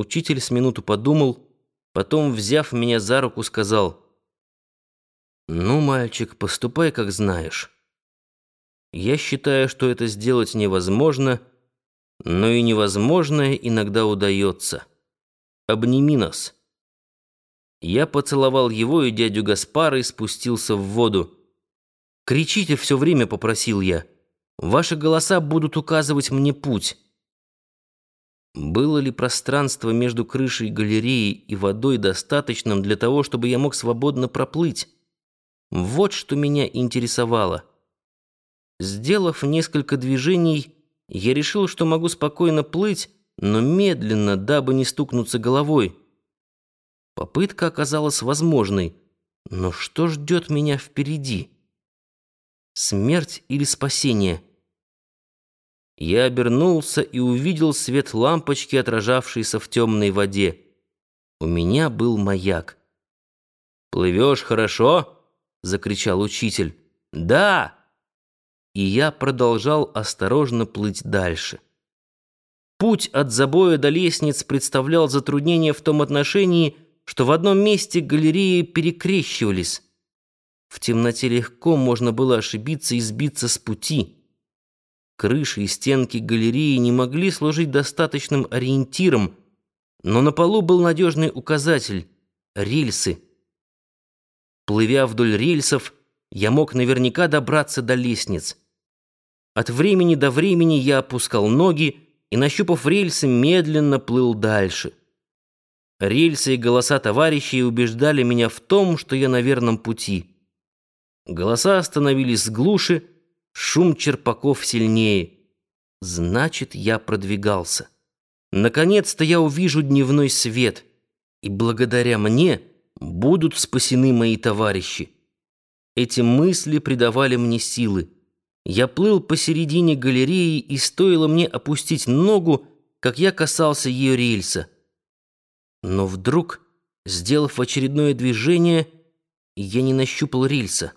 Учитель с минуту подумал, потом, взяв меня за руку, сказал, «Ну, мальчик, поступай, как знаешь. Я считаю, что это сделать невозможно, но и невозможное иногда удается. Обними нас». Я поцеловал его и дядю Гаспара и спустился в воду. «Кричите все время», — попросил я. «Ваши голоса будут указывать мне путь». Было ли пространство между крышей галереи и водой достаточным для того, чтобы я мог свободно проплыть? Вот что меня интересовало. Сделав несколько движений, я решил, что могу спокойно плыть, но медленно, дабы не стукнуться головой. Попытка оказалась возможной, но что ждет меня впереди? Смерть или спасение? Я обернулся и увидел свет лампочки, отражавшейся в темной воде. У меня был маяк. «Плывешь хорошо?» — закричал учитель. «Да!» И я продолжал осторожно плыть дальше. Путь от забоя до лестниц представлял затруднение в том отношении, что в одном месте галереи перекрещивались. В темноте легко можно было ошибиться и сбиться с пути. Крыши и стенки галереи не могли служить достаточным ориентиром, но на полу был надежный указатель — рельсы. Плывя вдоль рельсов, я мог наверняка добраться до лестниц. От времени до времени я опускал ноги и, нащупав рельсы, медленно плыл дальше. Рельсы и голоса товарищей убеждали меня в том, что я на верном пути. Голоса становились глуше, Шум черпаков сильнее. Значит, я продвигался. Наконец-то я увижу дневной свет, и благодаря мне будут спасены мои товарищи. Эти мысли придавали мне силы. Я плыл посередине галереи, и стоило мне опустить ногу, как я касался ее рельса. Но вдруг, сделав очередное движение, я не нащупал рельса.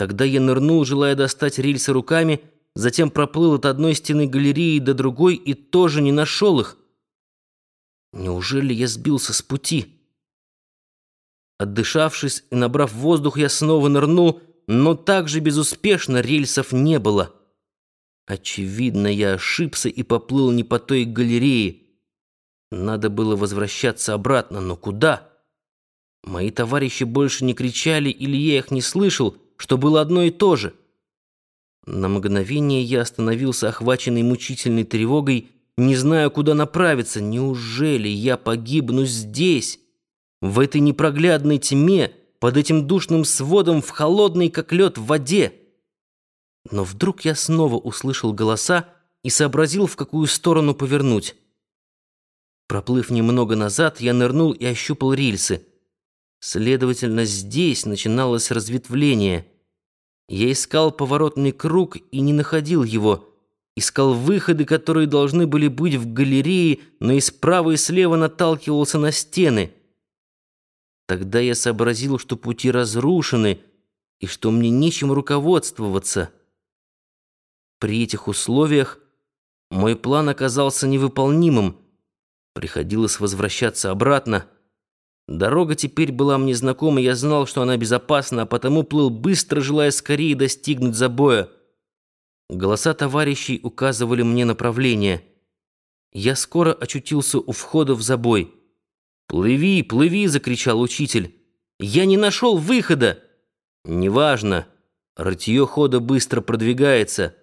Тогда я нырнул, желая достать рельсы руками, затем проплыл от одной стены галереи до другой и тоже не нашел их. Неужели я сбился с пути? Отдышавшись и набрав воздух, я снова нырнул, но также безуспешно рельсов не было. Очевидно, я ошибся и поплыл не по той галерее. Надо было возвращаться обратно, но куда? Мои товарищи больше не кричали или я их не слышал — что было одно и то же. На мгновение я остановился, охваченный мучительной тревогой, не зная, куда направиться. Неужели я погибну здесь, в этой непроглядной тьме, под этим душным сводом в холодной, как лед, в воде? Но вдруг я снова услышал голоса и сообразил, в какую сторону повернуть. Проплыв немного назад, я нырнул и ощупал рельсы. Следовательно, здесь начиналось разветвление. Я искал поворотный круг и не находил его. Искал выходы, которые должны были быть в галерее, но и справа и слева наталкивался на стены. Тогда я сообразил, что пути разрушены и что мне нечем руководствоваться. При этих условиях мой план оказался невыполнимым. Приходилось возвращаться обратно. Дорога теперь была мне знакома, я знал, что она безопасна, а потому плыл быстро, желая скорее достигнуть забоя. Голоса товарищей указывали мне направление. Я скоро очутился у входа в забой. «Плыви, плыви!» — закричал учитель. «Я не нашел выхода!» «Неважно. Рытье хода быстро продвигается.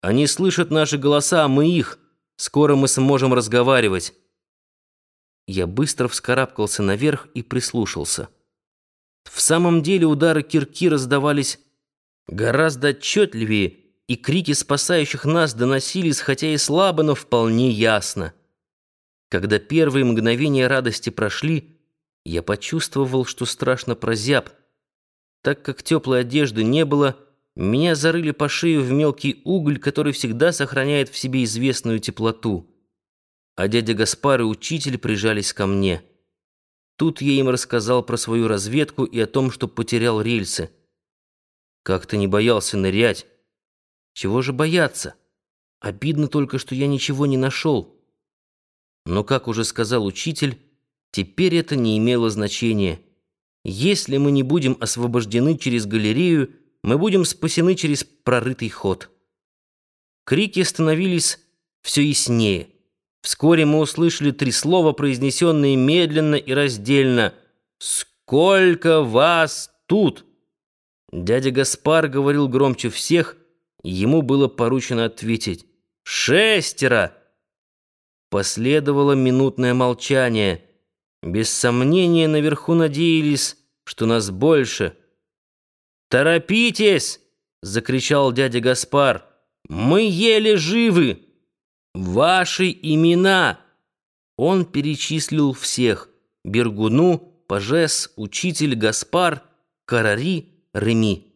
Они слышат наши голоса, а мы их. Скоро мы сможем разговаривать». Я быстро вскарабкался наверх и прислушался. В самом деле удары кирки раздавались гораздо отчетливее, и крики спасающих нас доносились, хотя и слабо, но вполне ясно. Когда первые мгновения радости прошли, я почувствовал, что страшно прозяб. Так как теплой одежды не было, меня зарыли по шею в мелкий уголь, который всегда сохраняет в себе известную теплоту а дядя Гаспар и учитель прижались ко мне. Тут я им рассказал про свою разведку и о том, что потерял рельсы. Как ты не боялся нырять? Чего же бояться? Обидно только, что я ничего не нашел. Но, как уже сказал учитель, теперь это не имело значения. Если мы не будем освобождены через галерею, мы будем спасены через прорытый ход. Крики становились все яснее. Вскоре мы услышали три слова, произнесенные медленно и раздельно. «Сколько вас тут?» Дядя Гаспар говорил громче всех, ему было поручено ответить. «Шестеро!» Последовало минутное молчание. Без сомнения, наверху надеялись, что нас больше. «Торопитесь!» — закричал дядя Гаспар. «Мы еле живы! Ваши имена!» Он перечислил всех — Бергуну, Пажес, Учитель, Гаспар, Карари, Реми.